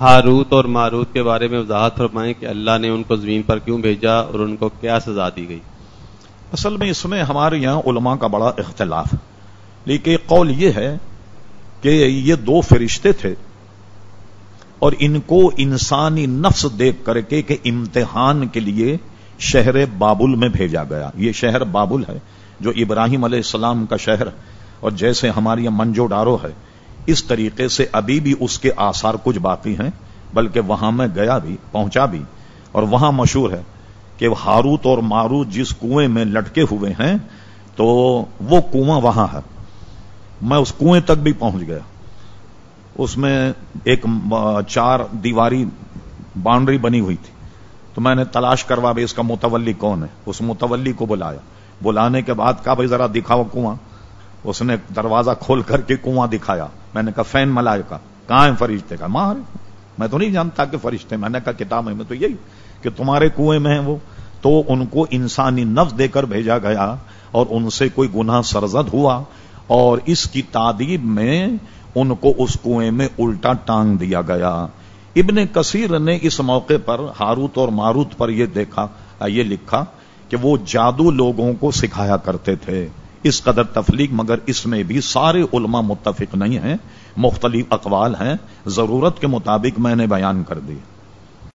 Harut اور ماروت کے بارے میں وضاحت فرمائیں کہ اللہ نے ان کو زمین پر کیوں بھیجا اور ان کو کیا سزا دی گئی۔ اصل میں اس میں ہمارے یہاں علماء کا بڑا اختلاف لیکن قول یہ ہے کہ یہ دو فرشتے تھے اور ان کو انسانی نفس دیکھ کر کے کہ امتحان کے لیے شہر بابل میں بھیجا گیا۔ یہ شہر بابل ہے جو ابراہیم علیہ السلام کا شہر اور جیسے ہماری یہ منجو ڈارو ہے اس طریقے سے ابھی بھی اس کے آثار کچھ باقی ہیں، بلکہ وہاں میں گیا بھی، پہنچا بھی۔ اور وہاں مشہور ہے کہ ہاروت اور ماروت جس کنویں میں لٹکے ہوئے ہیں، تو وہ کنواں وہاں ہے۔ میں اس کنویں تک بھی پہنچ گیا۔ اس میں ایک چار دیواری باؤنڈری بنی ہوئی تھی۔ تو میں نے تلاش کروا بھائی اس کا متولی کون ہے۔ اس متولی کو بلایا۔ بلانے کے بعد کہا، بھائی ذرا دکھاؤ کنواں۔ اس نے دروازہ کھول کر کے کنواں دکھایا۔ میں نے کہا، فین ملائے کا کہاں ہے فرشتے؟ کا ماں میں تو نہیں جانتا کہ فرشتے، میں نے کہا، کتاب ہے میں تو یہی کہ تمہارے کنویں میں ہیں وہ۔ تو ان کو انسانی نفس دے کر بھیجا گیا اور ان سے کوئی گناہ سرزد ہوا اور اس کی تعدیب میں ان کو اس کنویں میں الٹا ٹانگ دیا گیا۔ ابن کثیر نے اس موقع پر ہاروت اور ماروت پر یہ دیکھا، یہ لکھا کہ وہ جادو لوگوں کو سکھایا کرتے تھے۔ اس قدر تفلیق، مگر اس میں بھی سارے علماء متفق نہیں ہیں، مختلف اقوال ہیں، ضرورت کے مطابق میں نے بیان کر دی۔